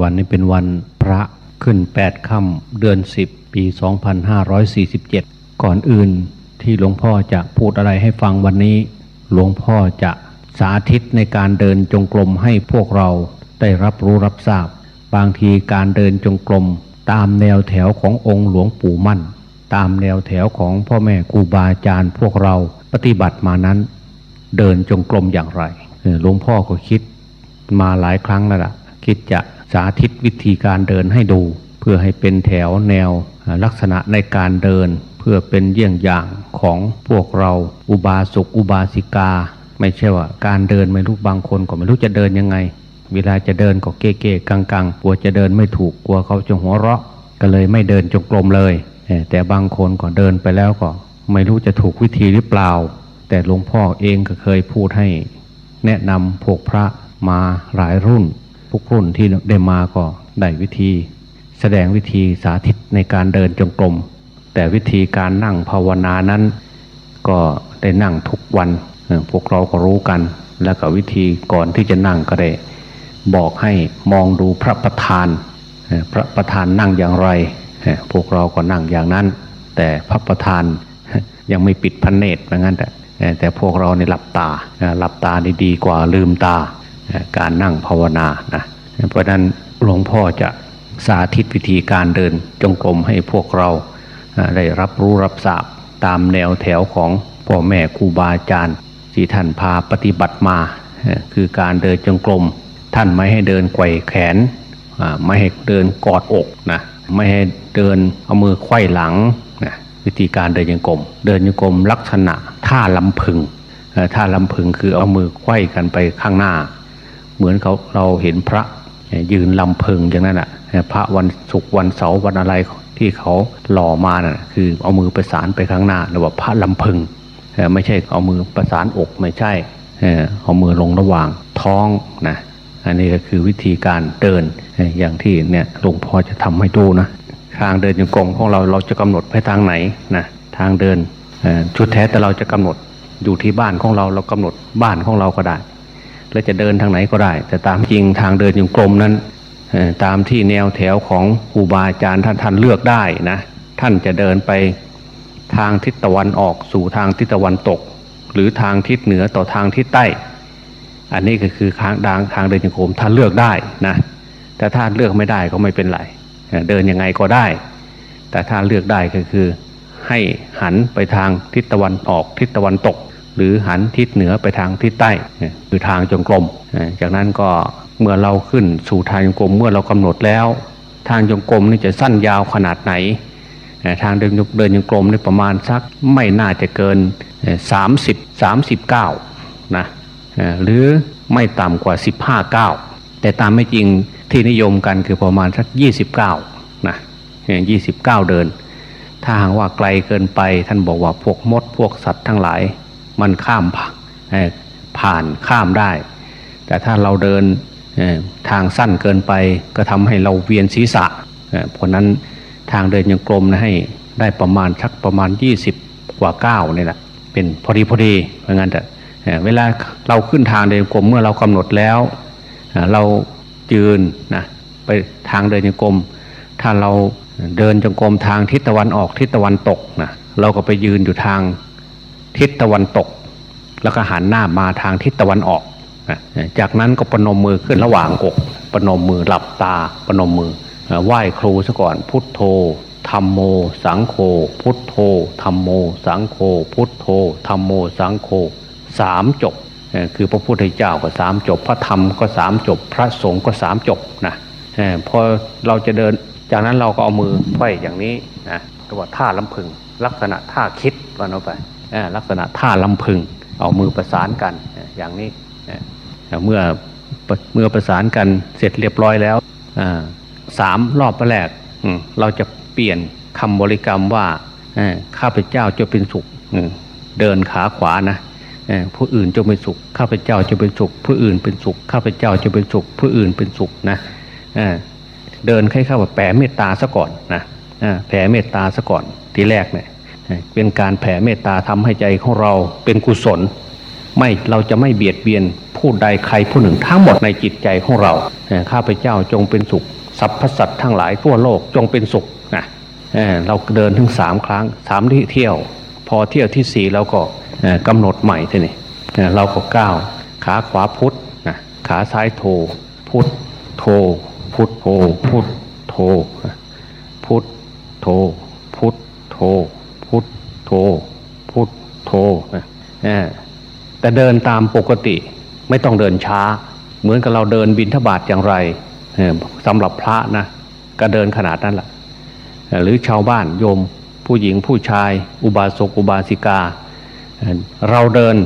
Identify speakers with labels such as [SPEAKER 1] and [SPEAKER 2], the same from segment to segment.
[SPEAKER 1] วันนี้เป็นวันพระขึ้น 8 ค่ำเดือน 10 ปี 2547 ก่อนอื่นที่หลวงพ่อจะพูดอะไรให้ฟังวันนี้ หลวงพ่อจะสาธิตในการเดินจงกรมให้พวกเราได้รับรู้รับทราบ บางทีการเดินจงกรมตามแนวแถวขององค์หลวงปู่มั่น ตามแนวแถวของพ่อแม่ครูบาอาจารย์พวกเราปฏิบัติมานั้น เดินจงกรมอย่างไรหลวงพ่อก็คิดมาหลายครั้งแล้วล่ะ คิดจะ สาธิตวิธีการเดินให้ดู เพื่อให้เป็นแถวแนวลักษณะในการเดิน เพื่อเป็นเยี่ยงอย่างของพวกเราอุบาสกอุบาสิกา ไม่ใช่ว่าการเดินไม่รู้บางคนก็ไม่รู้จะเดินยังไง เวลาจะเดินก็เก้ๆกังๆกลัวจะเดินไม่ถูกกลัวเขาจะหัวเราะ ก็เลยไม่เดินจงกรมเลย แต่บางคนก็เดินไปแล้วก็ ไม่รู้จะถูกวิธีหรือเปล่า แต่หลวงพ่อเองก็เคยพูดให้ แนะนำพวกพระมาหลายรุ่น ทุกรุ่นที่ได้มาก็ได้วิธี แสดงวิธีสาธิตในการเดินจงกรม แต่วิธีการนั่งภาวนานั้น ก็ได้นั่งทุกวันพวกเราก็รู้กัน แล้วก็วิธีก่อนที่จะนั่งก็ได้บอกให้มองดูพระประธาน พระประธานนั่งอย่างไร พวกเราก็นั่งอย่างนั้น แต่พระประธานยังไม่ปิดพระเนตรเหมือนกันแต่แต่พวกเราในหลับตาหลับตานี่ดีกว่าลืมตา การนั่งภาวนานะเพราะนั้นหลวงพ่อจะสาธิตวิธีการเดินจงกรมให้พวกเราได้รับรู้รับทราบตามแนวแถวของพ่อแม่ครูบาอาจารย์ที่ท่านพาปฏิบัติมา คือการเดินจงกรมท่านไม่ให้เดินไกวแขนไม่ให้เดินกอดอกนะไม่ให้เดินเอามือไขว้หลังนะวิธีการเดินยังกรมเดินยังกรมลักษณะท่าลำพึงท่าลำพึงคือเอามือไขว้กันไปข้างหน้า เหมือนเขาเราเห็นพระยืนลำพึงอย่างนั้นอะพระวันศุกร์วันเสาร์วันอะไรที่เขาหล่อมาน่ะคือเอามือประสานไปข้างหน้าเรียกว่าพระลำพึงไม่ใช่เอามือประสานอกไม่ใช่เอามือลงระหว่างท้องนะอันนี้ก็คือวิธีการเดินอย่างที่เนี่ยหลวงพ่อจะทำให้ดูนะทางเดินจงกรมของเราเราจะกำหนดไปทางไหนนะทางเดินชุดแท้แต่เราจะกำหนดอยู่ที่บ้านของเราเรากำหนดบ้านของเราก็ได้ แล้วจะเดินทางไหนก็ได้ แต่ตามจริงทางเดินจงกรมนั้นตามที่แนวแถวของครูบาอาจารย์ท่านท่านเลือกได้นะท่านจะเดินไปทางทิศตะวันออกสู่ทางทิศตะวันตก หรือทางทิศเหนือต่อทางทิศใต้ อันนี้ก็คือทางทางทางเดินจงกรมท่านเลือกได้นะแต่ถ้านเลือกไม่ได้ก็ไม่เป็นไรเดินยังไงก็ได้ แต่ถ้านเลือกได้ก็คือให้หันไปทางทิศตะวันออกทิศตะวันตก หรือหันทิศเหนือไปทางทิศใต้คือทางจงกรมจากนั้นก็เมื่อเราขึ้นสู่ทางจงกรมเมื่อเรากำหนดแล้ว ทางจงกรมนี่จะสั้นยาวขนาดไหน ทางเดินเดินจงกรมนี่ประมาณสักไม่น่าจะเกินสามสิบสามสิบเก้านะหรือไม่ต่ำกว่า 15ก้าวแต่ตามไม่จริงที่นิยมกันคือประมาณสัก 29นะเอ่อ29 เดิน ถ้าหากว่าไกลเกินไปท่านบอกว่าพวกมดพวกสัตว์ทั้งหลาย มันข้ามผ่าเอ่อผ่านข้ามได้ แต่ถ้าเราเดินทางสั้นเกินไปก็ทำให้เราเวียนศีรษะเพราะนั้นทางเดินยังกลมนะให้ได้ประมาณสักประมาณ 20 กว่าก้าวนี่แหละเป็นพอดีพอดีเพราะงั้นแต่เวลาเราขึ้นทางเดินกรมเมื่อเรากำหนดแล้วเอ่อเรายืนนะไปทางเดินจงกรมถ้าเราเดินจงกรมทางทิศตะวันออกทิศตะวันตกนะเราก็ไปยืนอยู่ทาง ทิศตะวันตก แล้วก็หันหน้ามาทางทิศตะวันออก จากนั้นก็ปนมมือขึ้นระหว่างอกปนมมือหลับตาปนมมือไหว้ครูซะก่อนพุทโธธรรมโม สังโฆพุทโธธรรมโม สังโฆพุทโธธรรมโม สังโฆสามจบคือพระพุทธเจ้าก็สามจบ พระธรรมก็สามจบ พระสงฆ์ก็สามจบนะพอเราจะเดิน จากนั้นเราก็เอามือไขว้อย่างนี้นะเรียกว่าท่าลำพึง ลักษณะท่าคิดวันเอาไป ลักษณะท่าลำพึง เอามือประสานกันอย่างนี้เมื่อเมื่อประสานกันเสร็จเรียบร้อยแล้วสามรอบแรกเราจะเปลี่ยนคำบริกรรมว่าข้าพเจ้าจะเป็นสุขเดินขาขวานะผู้อื่นจะเป็นสุขข้าพเจ้าจะเป็นสุข ผู้อื่นเป็นสุขข้าพเจ้าจะเป็นสุข ผู้อื่นเป็นสุขนะเดินให้เข้าแผ่เมตตาซะก่อนนะแผ่เมตตาซะก่อนทีแรกเนี่ย เป็นการแผ่เมตตาทำให้ใจของเราเป็นกุศล ไม่เราจะไม่เบียดเบียนผู้ใดใครผู้หนึ่งทั้งหมดในจิตใจของเราข้าพเจ้าจงเป็นสุขสรรพสัตว์ทั้งหลายทั่วโลกจงเป็นสุขนะเราเดินถึงสามครั้งสามที่เที่ยว พอเที่ยวที่สี่เราก็กำหนดใหม่ทีนี้เราก็ก้าวขาขวาพุทธขาซ้ายโท พุทธโท พุทธโทพุทธโทพุทธโทพุทธโท พุทธโทพุทธโทแต่เดินตามปกติไม่ต้องเดินช้า เหมือนกับเราเดินบินทบาทอย่างไรสำหรับพระนะก็เดินขนาดนั้นแหละหรือชาวบ้านโยมผู้หญิงผู้ชาย อุบาสกอุบาสิกา เราเดิน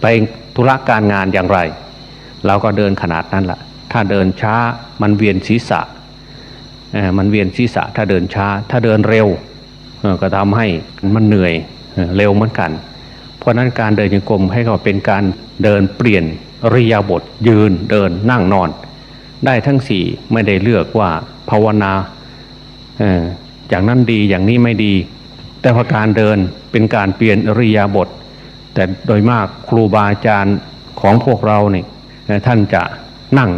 [SPEAKER 1] ไปธุระการงานอย่างไร เราก็เดินขนาดนั้นแหละถ้าเดินช้ามันเวียนศีรษะมันเวียนศีรษะถ้าเดินช้า ถ้าเดินเร็ว ก็ทำให้มันเหนื่อยเร็วเหมือนกัน เพราะนั้นการเดินยังกลมให้เขาเป็นการเดินเปลี่ยนริยาบทยืนเดินนั่งนอน ได้ทั้งสี่ไม่ได้เลือกว่าภาวนาอย่างนั้นดีอย่างนี้ไม่ดี แต่พอการเดินเป็นการเปลี่ยนริยาบท แต่โดยมากครูบาอาจารย์ของพวกเราเนี่ยท่านจะนั่ง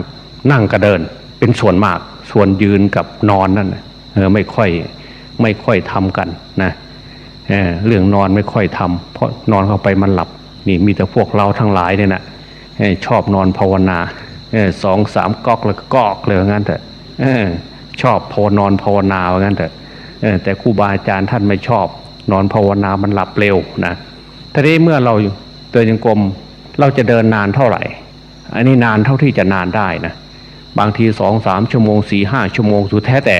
[SPEAKER 1] นั่งกระเดินเป็นส่วนมากส่วนยืนกับนอนนั่นไม่ค่อย ไม่ค่อยทำกันนะเเรื่องนอนไม่ค่อยทำเพราะนอนเข้าไปมันหลับนี่มีแต่พวกเราทั้งหลายเนี่ยนะชอบนอนภาวนาสองสามก๊อกแล้วก็กอกเลยงั้นเถอะชอบพอนอนภาวนาว่างั้นเถอะแต่ครูบาอาจารย์ท่านไม่ชอบ นอนภาวนามันหลับเร็วนะทีนี้เมื่อเราเดินยังกรมเราจะเดินนานเท่าไหร่ อันนี้นานเท่าที่จะนานได้นะบางทีสองสามชั่วโมงสี่ห้าชั่วโมงสุดแท้แต่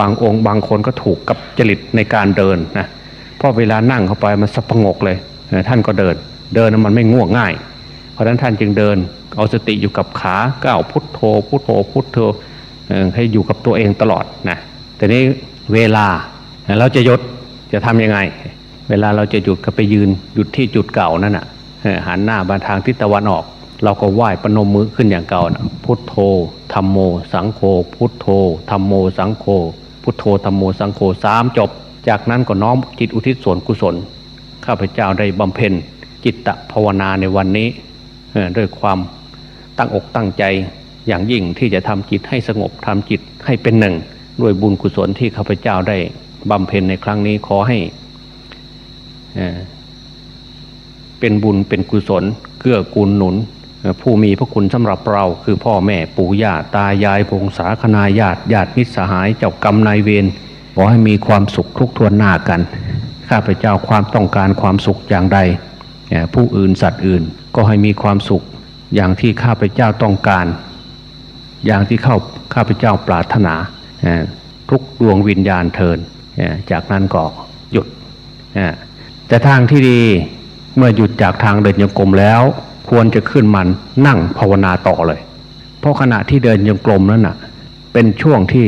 [SPEAKER 1] บางองค์บางคนก็ถูกกับจริตในการเดินนะเพราะเวลานั่งเข้าไปมันสะพงกเลยท่านก็เดิน เดินมันไม่ง่วงง่าย เพราะฉะนั้นท่านจึงเดิน เอาสติอยู่กับขาก้าวพุทโธพุทโธพุทโธให้อยู่กับตัวเองตลอดนะแต่นี้เวลาเราจะยุดจะทํำยังไง เวลาเราจะหยุดก็ไปยืนหยุดที่จุดเก่านั่นน่ะหันหน้ามาทางทิศตะวันออก เราก็ไหว้ปนมมือขึ้นอย่างเก่านะพุทโธธรรมโม สังโฆพุทโธธรรมโมสังโฆ พุทโธธรรมโมสังโฆสามจบ จากนั้นก็น้อมจิตอุทิศส่วนกุศล ข้าพเจ้าได้บำเพ็ญจิตตภาวนาในวันนี้ด้วยความตั้งอกตั้งใจอย่างยิ่งที่จะทำจิตให้สงบทำจิตให้เป็นหนึ่ง ด้วยบุญกุศลที่ข้าพเจ้าได้บำเพ็ญในครั้งนี้ขอให้เป็นบุญเป็นกุศลเกื้อกูลหนุน ผู้มีพระคุณสำหรับเราคือพ่อแม่ปู่ย่าตายายพงศาคณาญาติญาติมิตรสหายเจ้ากรรมนายเวรขอให้มีความสุขทุกทวนหน้ากัน ข้าพเจ้าความต้องการความสุขอย่างใด ผู้อื่นสัตว์อื่นก็ให้มีความสุขอย่างที่ข้าพเจ้าต้องการ อย่างที่เข้าข้าพเจ้าปรารถนาทุกดวงวิญญาณเทินจากนั้นก็หยุดแต่ทางที่ดีเมื่อหยุดจากทางเดินโยกลมแล้ว ควรจะขึ้นมันนั่งภาวนาต่อเลย เพราะขณะที่เดินโยกลมนั้นน่ะเป็นช่วงที่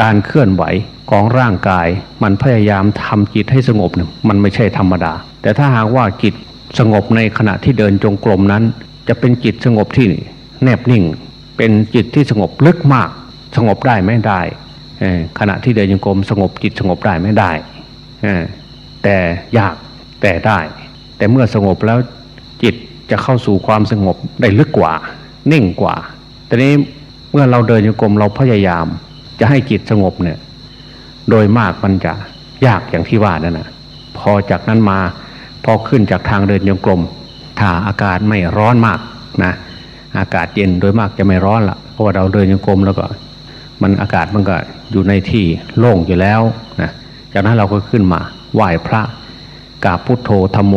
[SPEAKER 1] การเคลื่อนไหวของร่างกาย มันพยายามทำจิตให้สงบเนี่ยมันไม่ใช่ธรรมดา แต่ถ้าหากว่าจิตสงบในขณะที่เดินจงกรมนั้น จะเป็นจิตสงบที่แนบนิ่ง เป็นจิตที่สงบลึกมาก สงบได้ไม่ได้ขณะที่เดินยังกรมสงบจิตสงบได้ไม่ได้แต่ยากแต่ได้ แต่เมื่อสงบแล้วจิต จะเข้าสู่ความสงบได้ลึกกว่า นิ่งกว่าแต่นี้เมื่อเราเดินโยกรมเราพยายาม จะให้จิตสงบเนี่ย โดยมากมันจะยากอย่างที่ว่านั่นนะพอจากนั้นมาพอขึ้นจากทางเดินโยกรมถ้าอากาศไม่ร้อนมากนะอากาศเย็นโดยมากจะไม่ร้อนละเพราะว่าเราเดินโยกรมแล้วก็ มันอากาศมันก็อยู่ในที่โล่งอยู่แล้วนะจากนั้นเราก็ขึ้นมาไหว้พระ กราบพุทโธธรรมโม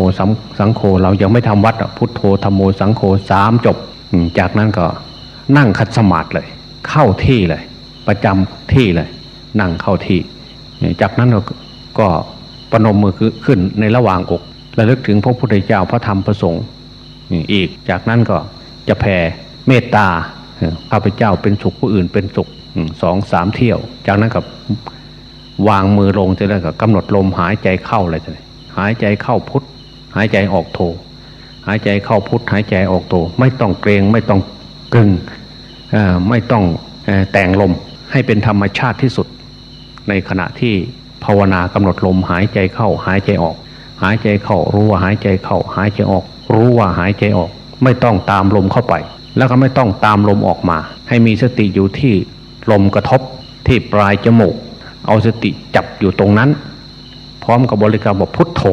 [SPEAKER 1] สังโฆเรายังไม่ทำวัดพุทโธธรรมโมสังโฆสามจบ จากนั้นก็นั่งคัดสมาธิเลย เข้าที่เลย ประจำที่เลย นั่งเข้าที่ จากนั้นก็ปนมมือขึ้นในระหว่างอกระลึกถึงพระพุทธเจ้าพระธรรมพระสงฆ์อีกจากนั้นก็จะแผ่เมตตาข้าพเจ้าเป็นสุขผู้อื่นเป็นสุขสองสามเที่ยว จากนั้นกับวางมือลงจะได้กับกำหนดลมหายใจเข้าอะไรจะ หายใจเข้าพุทธหายใจออกโท หายใจเข้าพุทธหายใจออกโท ไม่ต้องเกรงไม่ต้องกึงไม่ต้องแต่งลมให้เป็นธรรมชาติที่สุด ในขณะที่ภาวนากำหนดลมหายใจเข้าหายใจออก หายใจเข้ารู้ว่าหายใจเข้าหายใจออกรรู้ว่าหายใจออก ไม่ต้องตามลมเข้าไป แล้วก็ไม่ต้องตามลมออกมา ให้มีสติอยู่ที่ลมกระทบที่ปลายจมูก เอาสติจับอยู่ตรงนั้น พร้อมกับบริกรรมบอกพุทโธ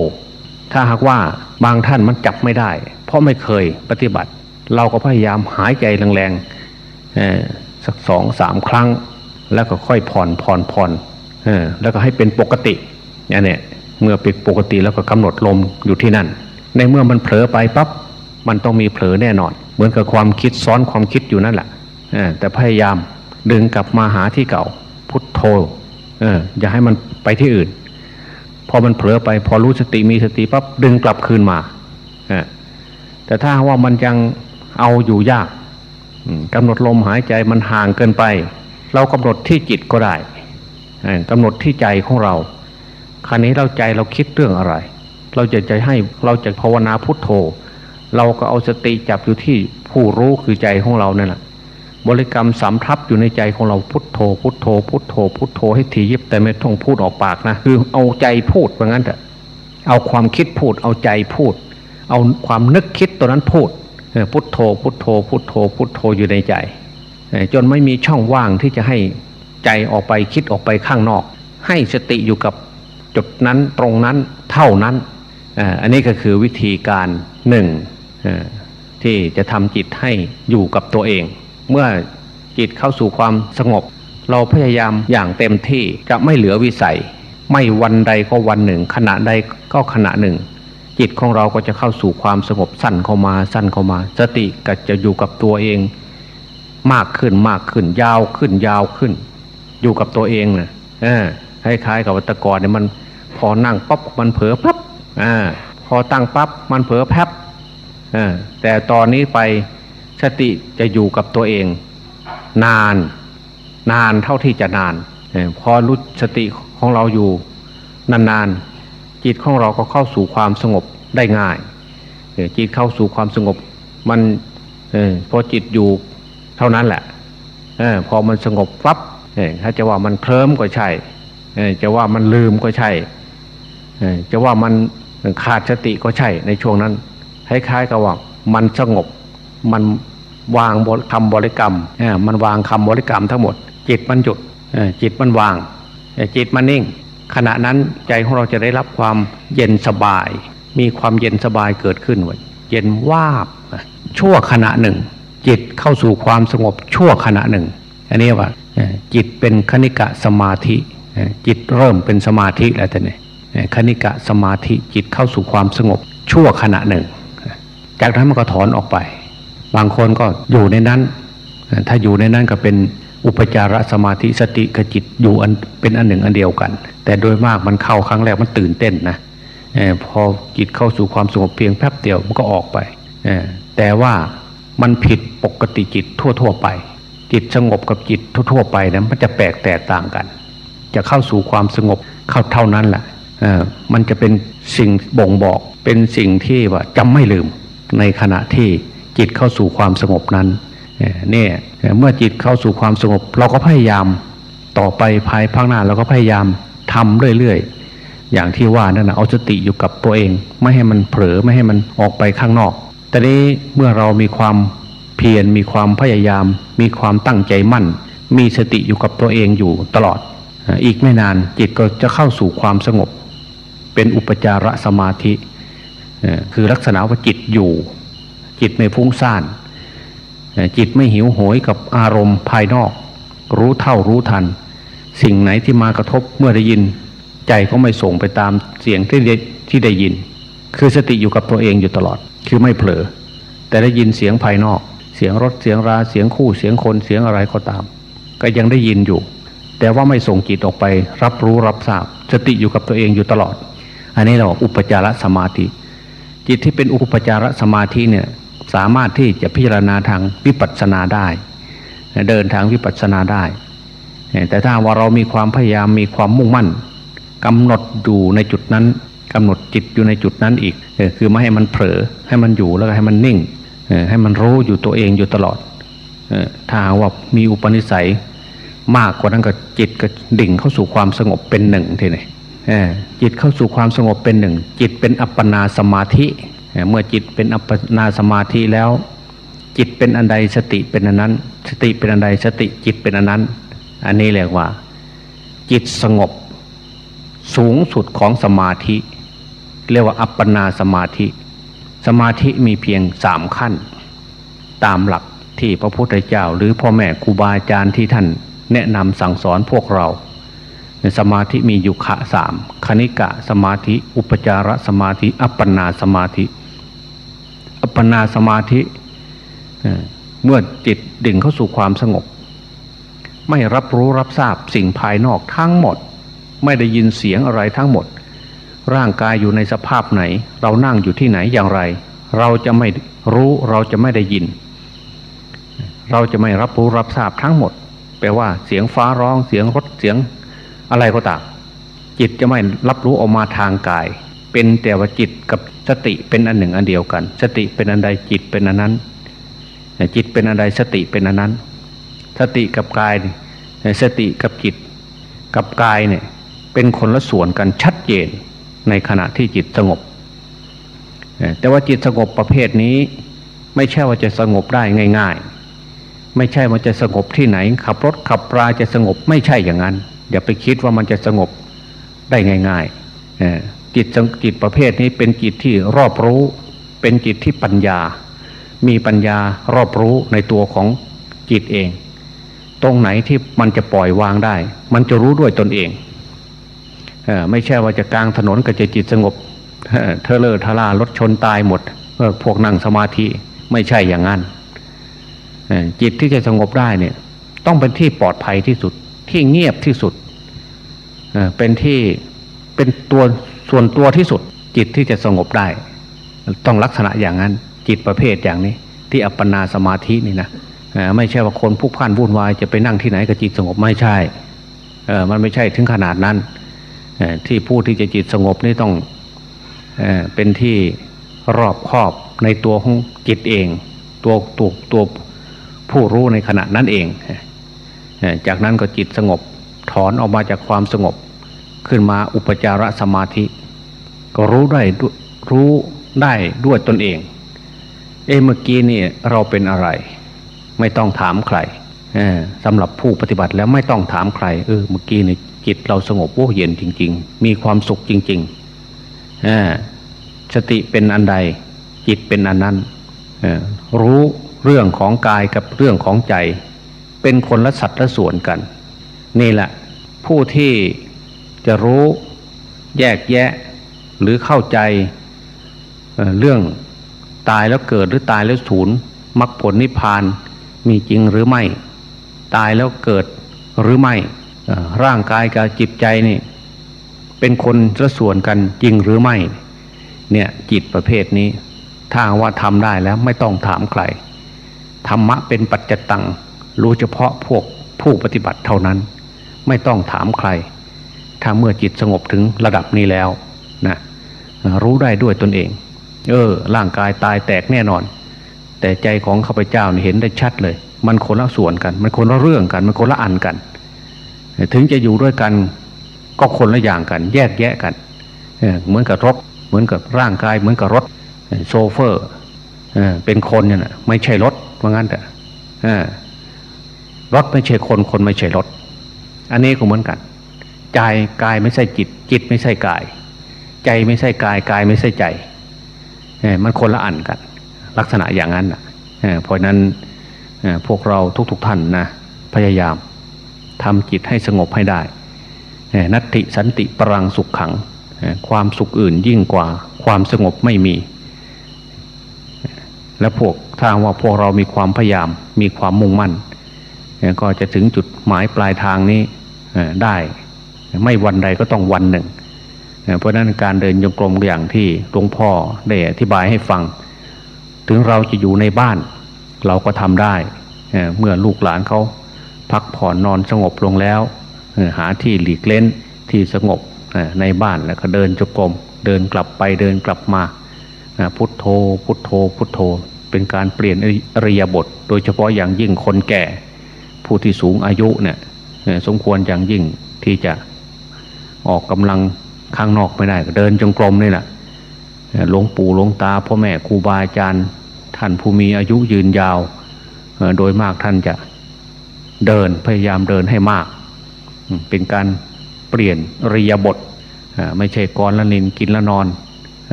[SPEAKER 1] ถ้าหากว่าบางท่านมันจับไม่ได้ เพราะไม่เคยปฏิบัติ เราก็พยายามหายใจแรงๆสักสองสามครั้ง แล้วก็ค่อยผ่อนผ่อนผ่อนแล้วก็ให้เป็นปกติเนี่ยเมื่อเป็นปกติแล้วก็กำหนดลมอยู่ที่นั่น ในเมื่อมันเผลอไปปับ๊บมันต้องมีเผลอแน่นอน เหมือนกับความคิดซ้อนความคิดอยู่นั่นแหละแต่พยายามดึงกลับมาหาที่เก่าพุทโธอย่าให้มันไปที่อื่น พอมันเผลอไป พอรู้สติมีสติปั๊บดึงกลับคืนมาแต่ถ้าว่ามันยังเอาอยู่ยากกำหนดลมหายใจมันห่างเกินไป เรากำหนดที่จิตก็ได้กำหนดที่ใจของเราคราวนี้เราใจเราคิดเรื่องอะไร เราจะใจให้เราจะภาวนาพุทโธ เราก็เอาสติจับอยู่ที่ผู้รู้คือใจของเราเนี่ยแหละ บริกรรมสำทับอยู่ในใจของเราพุทโธ พุทโธ พุทโธ พุทโธให้ทียิบแต่ไม่ต้องพูดออกปากนะ คือเอาใจพูดว่างั้นเถอะเอาความคิดพูด เอาใจพูด เอาความนึกคิดตัวนั้นพูดพุทโธ พุทโธ พุทโธ พุทโธอยู่ในใจ จนไม่มีช่องว่างที่จะให้ใจออกไปคิดออกไปข้างนอก ให้สติอยู่กับจุดนั้นตรงนั้นเท่านั้น อันนี้ก็คือวิธีการหนึ่งที่จะทำจิตให้อยู่กับตัวเอง เมื่อจิตเข้าสู่ความสงบ เราพยายามอย่างเต็มที่จะไม่เหลือวิสัย ไม่วันใดก็วันหนึ่ง ขณะใดก็ขณะหนึ่ง จิตของเราก็จะเข้าสู่ความสงบสั้นเข้ามาสั้นเข้ามา สติก็จะอยู่กับตัวเอง มากขึ้นมากขึ้น ยาวขึ้นยาวขึ้น อยู่กับตัวเองนะ่ะคล้ายๆกับวัตกรเนี่ยมันพอนั่งปั๊บมันเผลอปั๊บอ่าพอตั้งปั๊บมันเผลอแป๊บอ่าแต่ตอนนี้ไป สติจะอยู่กับตัวเอง นาน นานเท่าที่จะนานพอรู้สติของเราอยู่นานๆจิตของเราก็เข้าสู่ความสงบได้ง่ายจิตเข้าสู่ความสงบ มันอพอจิตอยู่เท่านั้นแหละอพอมันสงบปั๊บถ้าจะว่ามันเคลิ้มก็ใช่จะว่ามันลืมก็ใช่จะว่ามันขาดสติก็ใช่ในช่วงนั้นคล้ายๆกับว่ามันสงบมัน วางคำบริกรรมมันวางคำบริกรรมทั้งหมด จิตมันหยุดจิตมันวาง จิตมันนิ่ง ขณะนั้นใจของเราจะได้รับความเย็นสบาย มีความเย็นสบายเกิดขึ้นไว้เย็นวาบชั่วขณะหนึ่ง จิตเข้าสู่ความสงบชั่วขณะหนึ่ง อันนี้ว่าจิตเป็นคณิกะสมาธิ จิตเริ่มเป็นสมาธิแล้วแต่เนี่ยคณิกะสมาธิจิตเข้าสู่ความสงบชั่วขณะหนึ่ง จากนั้นมันก็ถอนออกไป บางคนก็อยู่ในนั้น ถ้าอยู่ในนั้นก็เป็นอุปจารสมาธิสติกจิตอยู่อันเป็นอันหนึ่งอันเดียวกัน แต่โดยมากมันเข้าครั้งแรกมันตื่นเต้นนะพอจิตเข้าสู่ความสงบเพียงแป๊บเดียวมันก็ออกไปแต่ว่ามันผิดปกติจิตทั่ว ๆ ไป จิตสงบกับจิตทั่ว ๆ ไปนะมันจะแปลกแตกต่างกัน จะเข้าสู่ความสงบเข้าเท่านั้นแหละมันจะเป็นสิ่งบ่งบอกเป็นสิ่งที่ว่าจำไม่ลืมในขณะที่ จิตเข้าสู่ความสงบนั้นเนี่ยเมื่อจิตเข้าสู่ความสงบ เราก็พยายามต่อไปภายภาคหน้าเราก็พยายามทำเรื่อยๆ อย่างที่ว่านั่นนะเอาสติอยู่กับตัวเอง ไม่ให้มันเผลอไม่ให้มันออกไปข้างนอก แต่นี้เมื่อเรามีความเพียรมีความพยายาม มีความตั้งใจมั่น มีสติอยู่กับตัวเองอยู่ตลอด อีกไม่นานจิตก็จะเข้าสู่ความสงบ เป็นอุปจารสมาธิ คือลักษณะว่าจิตอยู่ จิตไม่ฟุ้งซ่าน จิตไม่หิวโหยกับอารมณ์ภายนอก รู้เท่ารู้ทัน สิ่งไหนที่มากระทบเมื่อได้ยิน ใจก็ไม่ส่งไปตามเสียงที่ได้ที่ได้ยิน คือสติอยู่กับตัวเองอยู่ตลอด คือไม่เผลอ แต่ได้ยินเสียงภายนอก เสียงรถเสียงราเสียงคู่เสียงคนเสียงอะไรก็ตาม ก็ยังได้ยินอยู่ แต่ว่าไม่ส่งจิตออกไป รับรู้รับทราบ สติอยู่กับตัวเองอยู่ตลอด อันนี้เราอุปจารสมาธิจิตที่เป็นอุปจารสมาธิเนี่ย สามารถที่จะพิจารณาทางวิปัสสนาได้ เดินทางวิปัสสนาได้ แต่ถ้าว่าเรามีความพยายามมีความมุ่งมั่นกำหนดอยู่ในจุดนั้นกำหนดจิตอยู่ในจุดนั้นอีกคือไม่ให้มันเผลอให้มันอยู่แล้วให้มันนิ่งให้มันรู้อยู่ตัวเองอยู่ตลอดถ้าว่ามีอุปนิสัยมากกว่านั้นก็จิตก็ดิ่งเข้าสู่ความสงบเป็นหนึ่งทีนี้จิตเข้าสู่ความสงบเป็นหนึ่ง จิตเป็นอัปปนาสมาธิ เมื่อจิตเป็นอัปปนาสมาธิแล้ว จิตเป็นอันใดสติเป็นอันนั้น สติเป็นอันใดสติจิตเป็นอันนั้น อันนี้เรียกว่า จิตสงบสูงสุดของสมาธิ เรียกว่าอัปปนาสมาธิ สมาธิมีเพียงสามขั้น ตามหลักที่พระพุทธเจ้า หรือพ่อแม่ครูบาอาจารย์ที่ท่านแนะนำสั่งสอนพวกเรา สมาธิมีอยู่ขะสามคณิกะสมาธิ อุปจารสมาธิ อัปปนาสมาธิ อัปปนาสมาธิเมื่อจิตดิ่งเข้าสู่ความสงบ ไม่รับรู้รับทราบสิ่งภายนอกทั้งหมด ไม่ได้ยินเสียงอะไรทั้งหมด ร่างกายอยู่ในสภาพไหน เรานั่งอยู่ที่ไหนอย่างไร เราจะไม่รู้เราจะไม่ได้ยิน เราจะไม่รับรู้รับทราบทั้งหมด แปลว่าเสียงฟ้าร้องเสียงรถเสียง อะไรก็ตาม จิตจะไม่รับรู้ออกมาทางกาย เป็นแต่ว่าจิตกับสติเป็นอันหนึ่งอันเดียวกัน สติเป็นอันใดจิตเป็นอันนั้น จิตเป็นอันใดสติเป็นอันนั้น สติกับกายสติกับจิต กับกายเนี่ยเป็นคนละส่วนกันชัดเจนในขณะที่จิตสงบ แต่ว่าจิตสงบประเภทนี้ ไม่ใช่ว่าจะสงบได้ง่าย ๆ ไม่ใช่ว่าจะสงบที่ไหน ขับรถขับปลาจะสงบไม่ใช่อย่างนั้น อย่าไปคิดว่ามันจะสงบได้ง่ายๆจิตจิตประเภทนี้เป็นจิตที่รอบรู้ เป็นจิตที่ปัญญา มีปัญญารอบรู้ในตัวของจิตเอง ตรงไหนที่มันจะปล่อยวางได้ มันจะรู้ด้วยตนเองไม่ใช่ว่าจะกลางถนนก็จะจิตสงบ trailer ทลารถชนตายหมดพวกนั่งสมาธิไม่ใช่อย่างนั้นจิตที่จะสงบได้เนี่ย ต้องเป็นที่ปลอดภัยที่สุด ที่เงียบที่สุดเป็นที่เป็นตัวส่วนตัวที่สุด จิตที่จะสงบได้ ต้องลักษณะอย่างนั้น จิตประเภทอย่างนี้ ที่อัปปนาสมาธินี่นะไม่ใช่ว่าคนผู้พันวุ่นวายจะไปนั่งที่ไหนกับจิตสงบไม่ใช่มันไม่ใช่ถึงขนาดนั้นที่ผู้ที่จะจิตสงบนี่ต้องเป็นที่รอบครอบในตัวของจิตเอง ตัวตัวตัวผู้รู้ในขณะนั้นเอง จากนั้นก็จิตสงบถอนออกมาจากความสงบ ขึ้นมาอุปจารสมาธิ ก็รู้ได้รู้ได้ด้วยตนเอง เอเมื่อกี้นี่เราเป็นอะไร ไม่ต้องถามใครสำหรับผู้ปฏิบัติแล้วไม่ต้องถามใครเออเมื่อกี้นี่จิตเราสงบโอ้เย็นจริง ๆ มีความสุขจริงๆสติเป็นอันใด จิตเป็นอันนั้นรู้เรื่องของกายกับเรื่องของใจ เป็นคนละสัตว์ละส่วนกัน นี่แหละ ผู้ที่จะรู้แยกแยะหรือเข้าใจเรื่องตายแล้วเกิดหรือตายแล้วสูญมรรคผลนิพพานมีจริงหรือไม่ ตายแล้วเกิดหรือไม่ร่างกายกับจิตใจนี่เป็นคนละส่วนกันจริงหรือไม่ เนี่ยจิตประเภทนี้ ถ้าว่าทำได้แล้วไม่ต้องถามใครธรรมะเป็นปัจจตัง รู้เฉพาะพวกผู้ปฏิบัติเท่านั้น ไม่ต้องถามใคร ถ้าเมื่อจิตสงบถึงระดับนี้แล้วนะรู้ได้ด้วยตนเอง เออ ร่างกายตายแตกแน่นอน แต่ใจของข้าพเจ้าเห็นได้ชัดเลย มันคนละส่วนกัน มันคนละเรื่องกัน มันคนละอันกัน ถึงจะอยู่ด้วยกันก็คนละอย่างกัน แยกแยะกันเหมือนกับรถ เหมือนกับร่างกาย เหมือนกับรถโซเฟอร์เป็นคนเนี่ยไม่ใช่รถว่างั้นแต่ รถไม่ใช่คนคนไม่ใช่รถ อันนี้ก็เหมือนกันใจกายไม่ใช่จิต จิตไม่ใช่กาย ใจไม่ใช่กายกายไม่ใช่ใจมันคนละอันกัน ลักษณะอย่างนั้นเพราะนั้นพวกเราทุกๆทท่านนะพยายามทำจิตให้สงบให้ได้ นัตติสันติปรังสุขขัง ความสุขอื่นยิ่งกว่าความสงบไม่มี และพวกถ้าว่าพวกเรามีความพยายามมีความมุ่งมั่น ก็จะถึงจุดหมายปลายทางนี้ได้ ไม่วันใดก็ต้องวันหนึ่ง เพราะนั้นการเดินโยกลมอย่างที่หลวงพ่อได้อธิบายให้ฟัง ถึงเราจะอยู่ในบ้าน เราก็ทำได้ เมื่อลูกหลานเขาพักผ่อนนอนสงบลงแล้ว หาที่หลีกเล่นที่สงบในบ้านแล้วก็เดินจกรมเดินกลับไปเดินกลับมาพุทโธพุทโธพุทโธ เป็นการเปลี่ยนอริยบท โดยเฉพาะอย่างยิ่งคนแก่ ผู้ที่สูงอายุเนี่ยสมควรอย่างยิ่งที่จะออกกำลังข้างนอกไม่ได้เดินจงกรมนี่แหละหลวงปู่หลวงตาพ่อแม่ครูบาอาจารย์ ท่านผู้มีอายุยืนยาว โดยมากท่านจะเดินพยายามเดินให้มาก เป็นการเปลี่ยนริยบทไม่ใช่กรละนินกินละนอน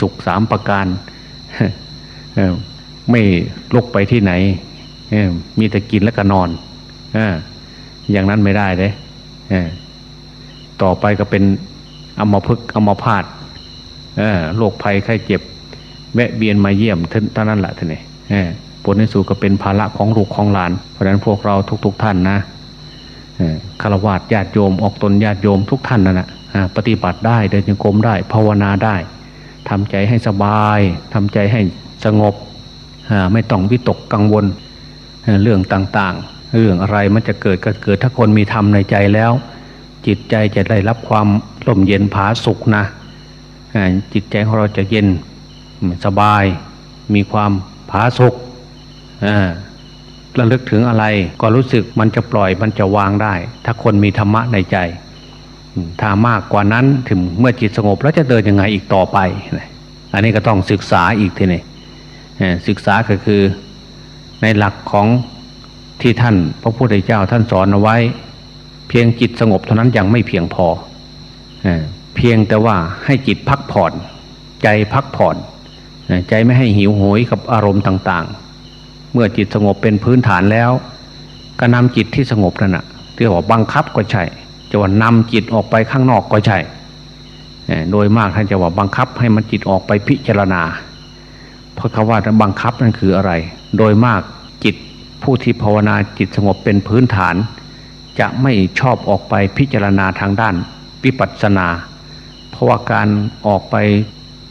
[SPEAKER 1] สุขสามประการไม่ลุกไปที่ไหนมีแต่กินแล้วก็นอน อย่างนั้นไม่ได้เลยต่อไปก็เป็นอมพึกอมพาดโรคภัยไข้เจ็บ แวะเวียนมาเยี่ยมท่านนั้นแหละท่านนี่ผลในสุดก็เป็นภาระของลูกของหลาน เพราะฉะนั้นพวกเราทุกๆทท่านนะคารวะญาติโยมออกตนญาติโยมทุกท่านนั่นแหละปฏิบัติได้เดินจงกรมได้ ภาวนาได้ทำใจให้สบายทำใจให้สงบไม่ต้องวิตกกังวลเรื่องต่างๆ เรื่องอะไรมันจะเกิดก็เกิดถ้าคนมีธรรมในใจแล้ว จิตใจจะได้รับความร่มเย็นผาสุขนะจิตใจของเราจะเย็นสบาย มีความผาสุกระลึกถึงอะไรก็รู้สึกมันจะปล่อยมันจะวางได้ ถ้าคนมีธรรมะในใจ ถ้ามากกว่านั้นถึงเมื่อจิตสงบแล้วจะเดินยังไงอีกต่อไป อันนี้ก็ต้องศึกษาอีกทีนี่ศึกษาก็คือในหลักของ ที่ท่านพระพุทธเจ้าท่านสอนเอาไว้ เพียงจิตสงบเท่านั้นยังไม่เพียงพอเพียงแต่ว่าให้จิตพักผ่อน ใจพักผ่อน ใจไม่ให้หิวโหยกับอารมณ์ต่างๆ เมื่อจิตสงบเป็นพื้นฐานแล้ว ก็นำจิตที่สงบนั่นนะที่ว่าบังคับก็ใช่จะว่านำจิตออกไปข้างนอกก็ใช่โดยมากท่านจะว่าบังคับให้มันจิตออกไปพิจารณา เพราะคำว่าบังคับนั่นคืออะไร โดยมาก ผู้ที่ภาวนาจิตสงบเป็นพื้นฐาน จะไม่ชอบออกไปพิจารณาทางด้านวิปัสสนา เพราะว่าการออกไป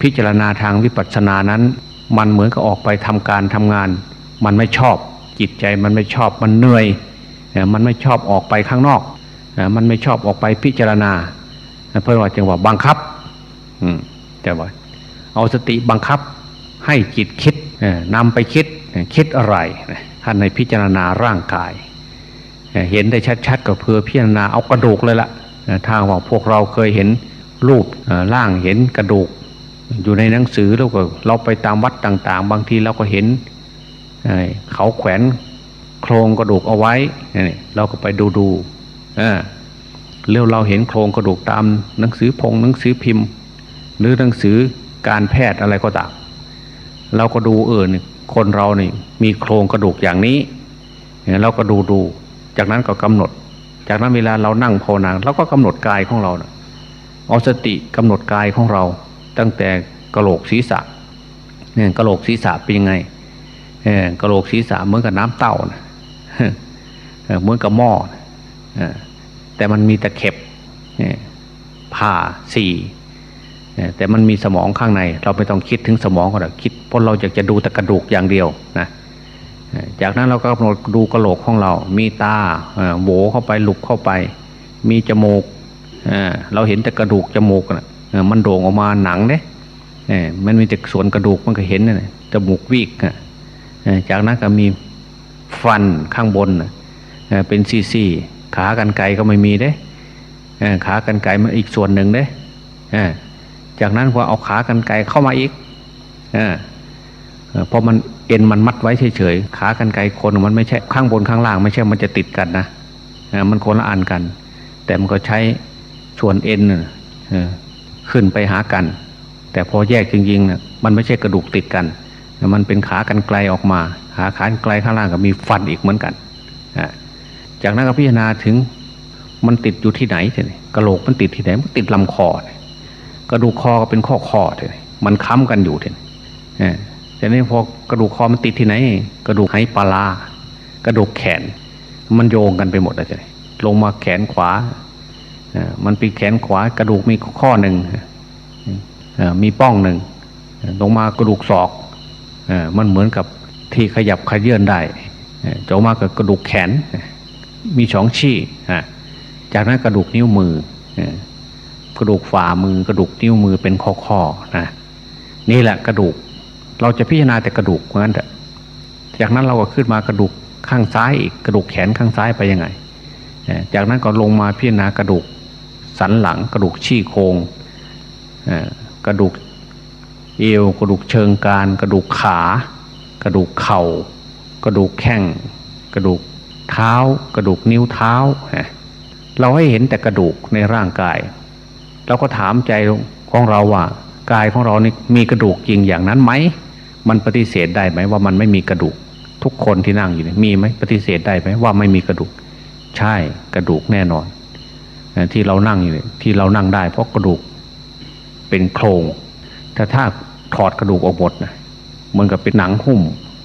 [SPEAKER 1] พิจารณาทางวิปัสสนานั้น มันเหมือนกับออกไปทำการทำงาน มันไม่ชอบจิตใจมันไม่ชอบมันเหนื่อยมันไม่ชอบออกไปข้างนอก มันไม่ชอบออกไปพิจารณา เพื่อว่าจังหวะบังคับแต่ว่าเอาสติบังคับให้จิตคิดนำไปคิดคิดอะไร ท่านในพิจารณาร่างกาย เห็นได้ชัดๆก็เพื่อพิจารณาเอากระดูกเลยละทางว่าพวกเราเคยเห็นรูปร่างเห็นกระดูก อยู่ในหนังสือแล้วก็เราไปตามวัดต่างๆ บางทีเราก็เห็นเขาแขวนโครงกระดูกเอาไว้นี่เราก็ไปดูดูเรื่องเราเห็นโครงกระดูกตามหนังสือพงหนังสือพิมพ์ หรือหนังสือการแพทย์อะไรก็ตามเราก็ดูเออ คนเรานี่มีโครงกระดูกอย่างนี้เราก็ดูดู จากนั้นก็กำหนด จากนั้นเวลาเรานั่งภาวนาเราก็กำหนดกายของเรานะเอาสติกำหนดกายของเรา ตั้งแต่กระโหลกศีรษะเนี่ยกระโหลกศีรษะเป็นยังไงเออกระโหลกศีรษะเหมือนกับน้ำเต้านะเหมือนกับหม้อแต่มันมีตะเข็บผ่าสี่ แต่มันมีสมองข้างใน เราไม่ต้องคิดถึงสมองก็ได้คิดเพราะเราอยากจะดูแต่กระดูกอย่างเดียวนะจากนั้นเราก็กำหนดดูกระโหลกของเรา มีตาโหวเข้าไปหลุกเข้าไป มีจมูกเราเห็นแต่กระดูกจมูกนะมันโด่งออกมาหนังเนี่ยมันมีแต่ส่วนกระดูกมันก็เห็นนะจมูกวิกจากนั้นก็มีฟันข้างบนเป็นซี่ๆขากันไกก็ไม่มีเด้ขากันไกมันอีกส่วนหนึ่งเด้ จากนั้นพอเอาขากันไกลเข้ามาอีกเพราะมันเอ็นมันมัดไว้เฉยๆขากันไกลคนมันไม่ใช่ข้างบนข้างล่าง ไม่ใช่มันจะติดกันนะมันคนละอันกัน แต่มันก็ใช้ส่วนเอ็นขึ้นไปหากัน แต่พอแยกจริงๆนะมันไม่ใช่กระดูกติดกัน มันเป็นขากันไกลออกมา ขาขาไกลข้างล่างก็มีฟันอีกเหมือนกันจากนั้นก็พิจารณาถึงมันติดอยู่ที่ไหนเ่กระโหลกมันติดที่ไหนมันติดลำคอ กระดูกคอก็เป็นข้อคอเ่มันค้ำกันอยู่เ่แต่นี่พอกระดูกคอมันติดที่ไหน กระดูกไหปลากระดูกแขน มันโยงกันไปหมดเลยลงมาแขนขวามันปีแขนขวากระดูกมีข้อหนึ่งมีป้องหนึ่งลงมากระดูกศอกมันเหมือนกับที่ขยับขยื่นได้จอมากับกระดูกแขนมีสองชี้จากนั้นกระดูกนิ้วมือ กระดูกฝ่ามือกระดูกนิ้วมือเป็นข้อๆนะนี่แหละกระดูก เราจะพิจารณาแต่กระดูกเพราะนั้นจากนั้นเราก็ขึ้นมากระดูกข้างซ้ายอีกกระดูกแขนข้างซ้ายไปยังไง จากนั้นก็ลงมาพิจารณากระดูกสันหลัง กระดูกชี้โครงกระดูกเอว กระดูกเชิงกรานกระดูกขา กระดูกเข่า กระดูกแข้งกระดูกเท้า กระดูกนิ้วเท้า เราให้เห็นแต่กระดูกในร่างกาย เราก็ถามใจของเราว่ากายของเรานี่มีกระดูกจริงอย่างนั้นไหม มันปฏิเสธได้ไหมว่ามันไม่มีกระดูก ทุกคนที่นั่งอยู่นี่มีไหมปฏิเสธได้ไหมว่าไม่มีกระดูก ใช่กระดูกแน่นอนที่เรานั่งอยู่ที่เรานั่งได้ เพราะกระดูกเป็นโครงแต่ถ้าถอดกระดูกออกหมดนะมันก็เป็นหนังหุ้ม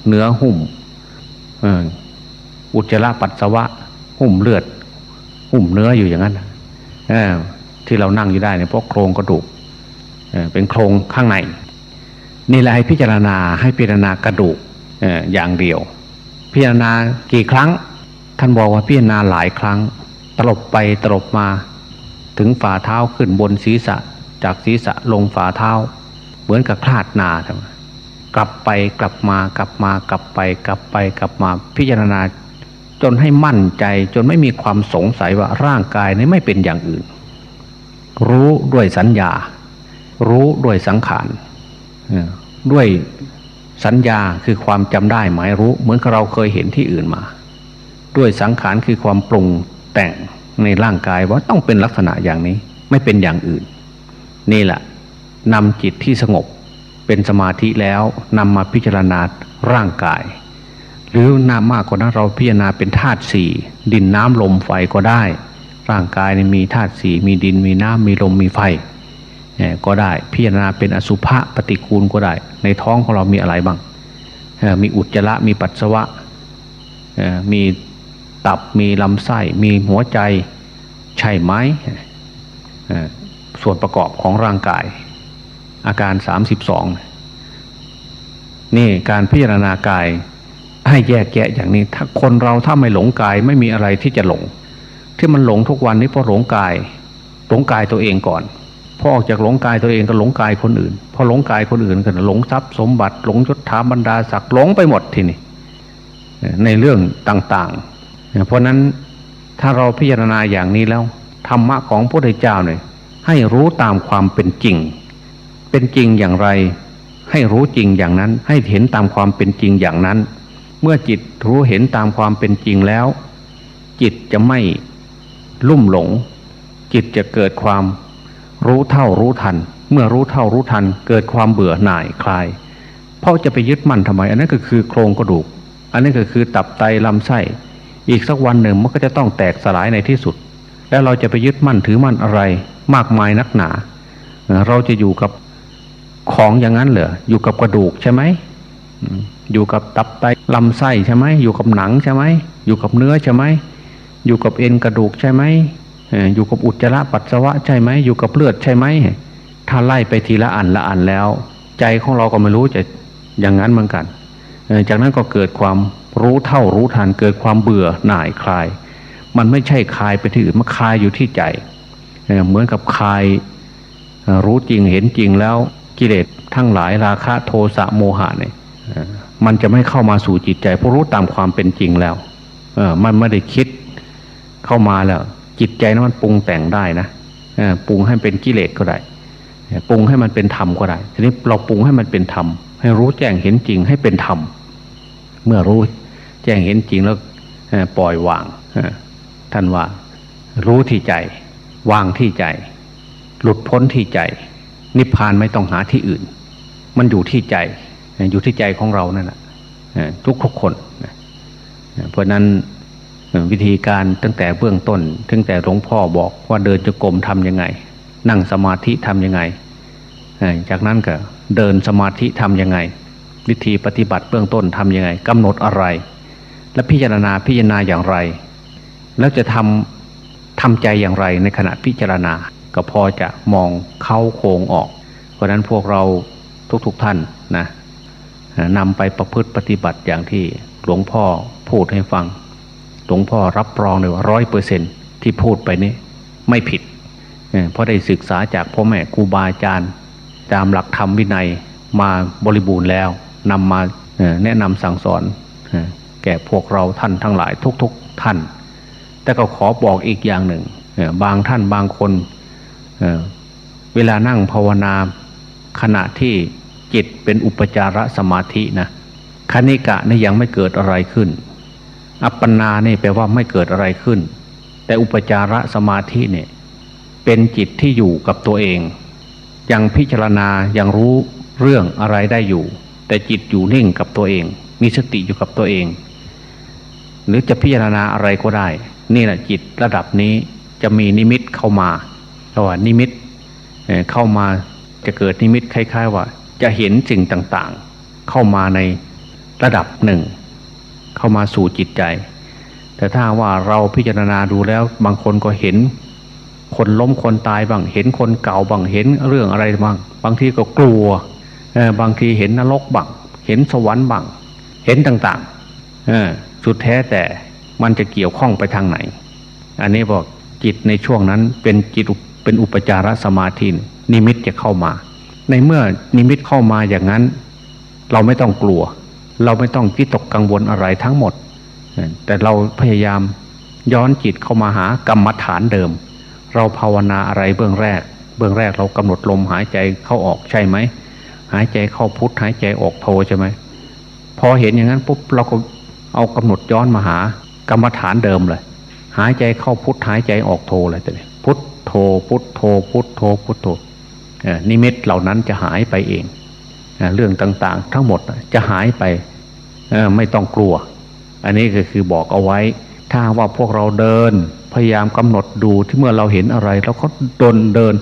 [SPEAKER 1] เนื้อหุ้มอุจจาระปัสสาวะ หุ้มเลือด หุ้มเนื้ออยู่อย่างนั้น ที่เรานั่งอยู่ได้เนี่ยเพราะโครงกระดูกเป็นโครงข้างในนี่แหละให้พิจารณาให้พิจารณากระดูกอย่างเดียว พิจารณากี่ครั้ง ท่านบอกว่าพิจารณาหลายครั้ง ตลบไปตลบมา ถึงฝ่าเท้าขึ้นบนศีรษะ จากศีรษะลงฝ่าเท้า เหมือนกับคลาดนาทำกลับไปกลับมากลับมากลับไปกลับไปกลับมาพิจารณาจนให้มั่นใจจนไม่มีความสงสัยว่าร่างกายนี้ไม่เป็นอย่างอื่น รู้ด้วยสัญญา รู้ด้วยสังขารด้วยสัญญาคือความจำได้หมายรู้ เหมือนเราเคยเห็นที่อื่นมา ด้วยสังขารคือความปรุงแต่งในร่างกายว่าต้องเป็นลักษณะอย่างนี้ ไม่เป็นอย่างอื่น นี่แหละนำจิตที่สงบเป็นสมาธิแล้วนำมาพิจารณาร่างกาย หรือนามากกว่านั้นเราพิจารณาเป็นธาตุสี่ดินน้ำลมไฟก็ได้ ร่างกายมีธาตุสี่มีดินมีน้ำมีลมมีไฟก็ได้พิจารณาเป็นอสุภะปฏิกูลก็ได้ ในท้องของเรามีอะไรบ้างมีอุจจาระมีปัสสาวะมีตับมีลำไส้มีหัวใจใช่ไหมส่วนประกอบของร่างกาย อาการ 32 นี่การพิจารณากายให้แยกแยะอย่างนี้ ถ้าคนเราถ้าไม่หลงกายไม่มีอะไรที่จะหลง ที่มันหลงทุกวันนี้เพราะหลงกาย หลงกายตัวเองก่อนพอออกจากหลงกายตัวเองก็หลงกายคนอื่น พอหลงกายคนอื่นก็หลงทรัพย์สมบัติหลงยศถาบรรดาศักดิ์หลงไปหมดทีนี้ในเรื่องต่างๆ เพราะนั้นถ้าเราพิจารณาอย่างนี้แล้วธรรมะของพระพุทธเจ้าเนี่ยให้รู้ตามความเป็นจริง เป็นจริงอย่างไร ให้รู้จริงอย่างนั้น ให้เห็นตามความเป็นจริงอย่างนั้น เมื่อจิตรู้เห็นตามความเป็นจริงแล้ว จิตจะไม่ ลุ่มหลง จิตจะเกิดความรู้เท่ารู้ทัน เมื่อรู้เท่ารู้ทัน เกิดความเบื่อหน่ายคลาย เพราะจะไปยึดมั่นทำไม อันนั้นก็คือโครงกระดูก อันนี้ก็คือตับไตลำไส้ อีกสักวันหนึ่งมันก็จะต้องแตกสลายในที่สุด แล้วเราจะไปยึดมั่นถือมั่นอะไร มากมายนักหนา เราจะอยู่กับของอย่างนั้นเหรออยู่กับกระดูกใช่ไหมอยู่กับตับไตลำไส้ใช่ไหมอยู่กับหนังใช่ไหมอยู่กับเนื้อใช่ไหม อยู่กับเอ็นกระดูกใช่ไหมอยู่กับอุจจาระปัสสาวะใช่ไหมอยู่กับเลือดใช่ไหมถ้าไล่ไปทีละอันละอันแล้ว ใจของเราก็ไม่รู้จะอย่างนั้นเหมือนกัน จากนั้นก็เกิดความรู้เท่ารู้ทันเกิดความเบื่อหน่ายคลาย มันไม่ใช่คลายไปที่อื่นมันคลายอยู่ที่ใจ เหมือนกับคลายรู้จริงเห็นจริงแล้วกิเลสทั้งหลายราคะโทสะโมหะเนี่ยมันจะไม่เข้ามาสู่จิตใจเพราะรู้ตามความเป็นจริงแล้วมันไม่ได้คิด เข้ามาแล้ว จิตใจนั้นมันปรุงแต่งได้นะปรุงให้เป็นกิเลสก็ได้ปรุงให้มันเป็นธรรมก็ได้ ทีนี้เราปรุงให้มันเป็นธรรมให้รู้แจ้งเห็นจริงให้เป็นธรรมเมื่อรู้แจ้งเห็นจริงแล้วปล่อยวางท่านว่ารู้ที่ใจ วางที่ใจ หลุดพ้นที่ใจ นิพพานไม่ต้องหาที่อื่น มันอยู่ที่ใจ อยู่ที่ใจของเรานั่นแหละทุกทุกคนเพราะนั้น วิธีการตั้งแต่เบื้องต้น ตั้งแต่หลวงพ่อบอกว่าเดินจะกรมทำยังไง นั่งสมาธิทำยังไง จากนั้นก็เดินสมาธิทำยังไง วิธีปฏิบัติเบื้องต้นทำยังไงกำหนดอะไร และพิจารณาพิจารณาอย่างไร แล้วจะทำทำใจอย่างไรในขณะพิจารณาก็พอจะมองเข้าโคงออก เพราะนั้นพวกเราทุกๆทท่านนะนำไปประพฤติปฏิบัติอย่างที่หลวงพ่อพูดให้ฟัง หลวงพ่อรับรองเลยว่าร้อยเปอร์เซนที่พูดไปนี้ไม่ผิด เพราะได้ศึกษาจากพ่อแม่ครูบาอาจารย์ ตามหลักธรรมวินัยมาบริบูรณ์แล้วนำมาแนะนำสั่งสอน แก่พวกเราท่านทั้งหลายทุกๆทท่าน แต่ก็ขอบอกอีกอย่างหนึ่ง บางท่านบางคนเวลานั่งภาวนาขณะที่จิตเป็นอุปจารสมาธินะคณิกะนี่ยังไม่เกิดอะไรขึ้น อัปปนานี่แปลว่าไม่เกิดอะไรขึ้น แต่อุปจารสมาธิเนี่ยเป็นจิตที่อยู่กับตัวเอง ยังพิจารณายังรู้เรื่องอะไรได้อยู่ แต่จิตอยู่นิ่งกับตัวเอง มีสติอยู่กับตัวเอง หรือจะพิจารณาอะไรก็ได้ นี่แหละจิตระดับนี้จะมีนิมิตเข้ามาเพราะว่านิมิตเข้ามาจะเกิดนิมิตคล้าย ๆ ว่า จะเห็นสิ่งต่างๆ เข้ามาในระดับหนึ่ง เข้ามาสู่จิตใจ แต่ถ้าว่าเราพิจารณาดูแล้วบางคนก็เห็น คนล้มคนตายบ้างเห็นคนเก่าบ้างเห็นเรื่องอะไรบ้าง บางทีก็กลัวบางทีเห็นนรกบ้างเห็นสวรรค์บ้างเห็นต่างๆสุดแท้แต่มันจะเกี่ยวข้องไปทางไหน อันนี้บอกจิตในช่วงนั้นเป็นจิตเป็นอุปจารสมาธินิมิตจะเข้ามา ในเมื่อนิมิตเข้ามาอย่างนั้น เราไม่ต้องกลัว เราไม่ต้องคิดตกกังวลอะไรทั้งหมด แต่เราพยายามย้อนจิตเข้ามาหากรรมฐานเดิม เราภาวนาอะไรเบื้องแรก เบื้องแรกเรากำหนดลมหายใจเข้าออกใช่ไหมหายใจเข้าพุทหายใจออกโทใช่ไหมพอเห็นอย่างนั้นปุ๊บเราก็เอากำหนดย้อนมาหากรรมฐานเดิมเลย หายใจเข้าพุทหายใจออกโทเลยแต่พุทโทพุทโทพุทโทพุทโทนิมิตเหล่านั้นจะหายไปเอง เรื่องต่างๆ ทั้งหมดจะหายไปไม่ต้องกลัว อันนี้ก็คือบอกเอาไว้ ถ้าว่าพวกเราเดิน พยายามกำหนดดูที่เมื่อเราเห็นอะไรเราก็เดินเดิน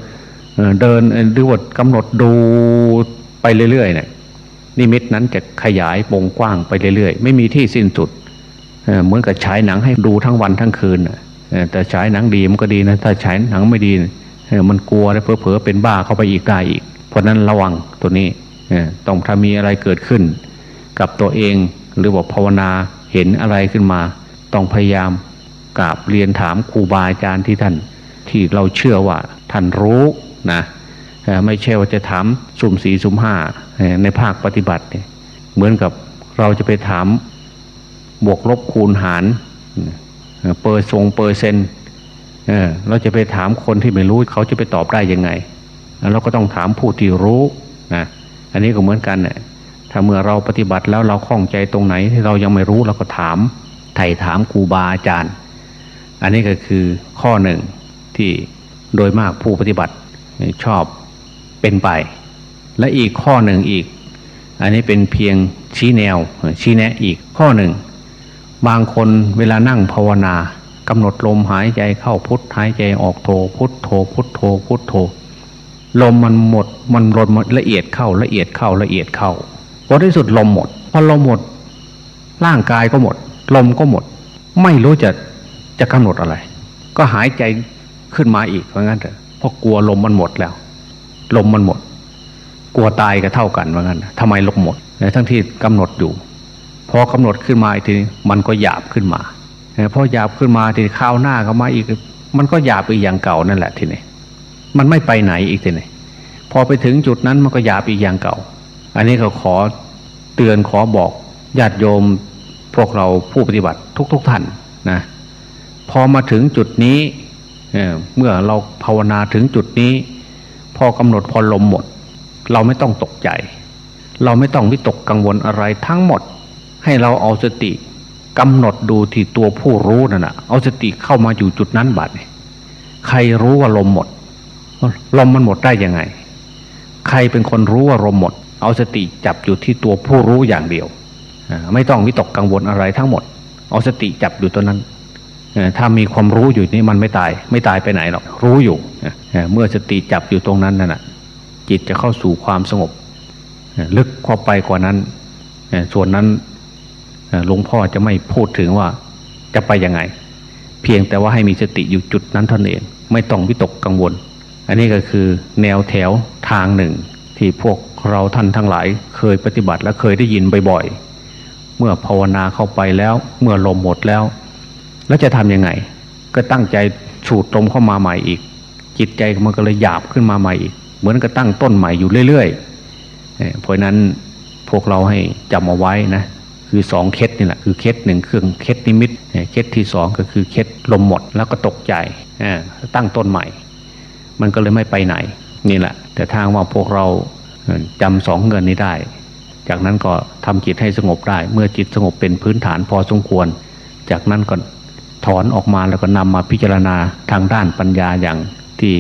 [SPEAKER 1] เดินดูวดกำหนดดูไปเรื่อยๆเนี่ยนิมิตนั้นจะขยายวงกว้างไปเรื่อยๆ ไม่มีที่สิ้นสุดเหมือนกับฉายหนังให้ดูทั้งวันทั้งคืนแต่ฉายหนังดีมันก็ดีนะถ้าฉายหนังไม่ดีมันกลัวแล้วเผลอๆเป็นบ้าเข้าไปอีกได้อีก เพราะนั้นระวังตัวนี้ ต้องถ้ามีอะไรเกิดขึ้น กับตัวเองหรือว่าภาวนาเห็นอะไรขึ้นมา ต้องพยายามกราบเรียนถามครูบาอาจารย์ที่ท่าน ที่เราเชื่อว่าท่านรู้นะไม่ใช่ว่าจะถามสุ่มสีสุ่มห้าในภาคปฏิบัติเหมือนกับเราจะไปถามบวกลบคูณหารเปอร์ทรงเปอร์เซนเเราจะไปถามคนที่ไม่รู้เขาจะไปตอบได้ยังไง เราก็ต้องถามผู้ที่รู้นะ อันนี้ก็เหมือนกันเนี่ยถ้าเมื่อเราปฏิบัติแล้วเราคล่องใจตรงไหนที่เรายังไม่รู้เราก็ถามไถ่ถามครูบาอาจารย์ อันนี้ก็คือข้อหนึ่งที่โดยมากผู้ปฏิบัติชอบเป็นไป และอีกข้อหนึ่งอีก อันนี้เป็นเพียงชี้แนวชี้แนะอีกข้อหนึ่ง บางคนเวลานั่งภาวนากำหนดลมหายใจเข้าพุทหายใจออกโทพุทโทพุทโทพุทโท ลมมันหมดมันลมละเอียดเข้าละเอียดเข้าละเอียดเข้าพอที่สุดลมหมดพอลมหมด ร่างกายก็หมด ลมก็หมด ไม่รู้จะจะกำหนดอะไร ก็หายใจขึ้นมาอีกเพราะงั้นเถอะเพราะกลัวลมมันหมดแล้ว ลมมันหมด กลัวตายก็เท่ากันเพราะงั้นทำไมลมหมดทั้งที่กำหนดอยู่พอกำหนดขึ้นมาอีกทีมันก็หยาบขึ้นมาพอหยาบขึ้นมาทีข้าวหน้าก็มาอีก มันก็หยาบอีกอย่างเก่านั่นแหละทีนี้ มันไม่ไปไหนอีกทีนี้พอไปถึงจุดนั้นมันก็หยาบอีกอย่างเก่า อันนี้เขาขอเตือนขอบอกญาติโยมพวกเราผู้ปฏิบัติทุกๆทท่านนะพอมาถึงจุดนี้เมื่อเราภาวนาถึงจุดนี้ พอกำหนดพอลมหมด เราไม่ต้องตกใจ เราไม่ต้องวิตกกังวลอะไรทั้งหมด ให้เราเอาสติกำหนดดูที่ตัวผู้รู้นั่นนะเอาสติเข้ามาอยู่จุดนั้นบัดใครรู้ว่าลมหมด ลมมันหมดได้ยังไง ใครเป็นคนรู้ว่าลมหมด เอาสติจับอยู่ที่ตัวผู้รู้อย่างเดียว ไม่ต้องวิตกกังวลอะไรทั้งหมด เอาสติจับอยู่ตัวนั้น ถ้ามีความรู้อยู่นี่มันไม่ตาย ไม่ตายไปไหนหรอก รู้อยู่ เมื่อสติจับอยู่ตรงนั้นนั่นแหะจิตจะเข้าสู่ความสงบ ลึกเข้าไปกว่านั้น ส่วนนั้นหลวงพ่อจะไม่พูดถึงว่าจะไปยังไง เพียงแต่ว่าให้มีสติอยู่จุดนั้นเท่านั้นเอง ไม่ต้องวิตกกังวล อันนี้ก็คือแนวแถวทางหนึ่ง ที่พวกเราท่านทั้งหลายเคยปฏิบัติและเคยได้ยินบ่อยๆ เมื่อภาวนาเข้าไปแล้วเมื่อลมหมดแล้ว แล้วจะทำยังไง ก็ตั้งใจสูดลมเข้ามาใหม่อีก จิตใจมันก็เลยหยาบขึ้นมาใหม่อีก เหมือนกับตั้งต้นใหม่อยู่เรื่อยๆ เพราะนั้นพวกเราให้จำเอาไว้นะคือสองเคสนี่แหละคือเคสหนึ่งเครื่องเคสนิมิตเคสที่สองก็คือเคสลมหมดแล้วก็ตกใจตั้งต้นใหม่ มันก็เลยไม่ไปไหน นี่แหละ แต่ทางว่าพวกเราจำสองเงินนี้ได้ จากนั้นก็ทำจิตให้สงบได้ เมื่อจิตสงบเป็นพื้นฐานพอสมควร จากนั้นก็ถอนออกมาแล้วก็นำมาพิจารณาทางด้านปัญญาอย่างที่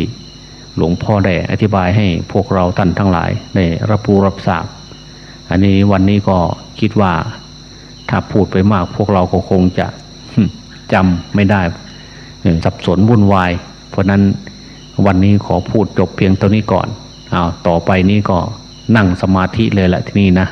[SPEAKER 1] หลวงพ่อได้อธิบายให้พวกเราท่านทั้งหลายได้รับรู้รับทราบอันนี้วันนี้ก็คิดว่าถ้าพูดไปมากพวกเราก็คงจะจำไม่ได้สับสนวุ่นวาย เพราะนั้น วันนี้ขอพูดจบเพียงเท่านี้ก่อนอาต่อไปนี้ก็นั่งสมาธิเลยแหละที่นี่นะ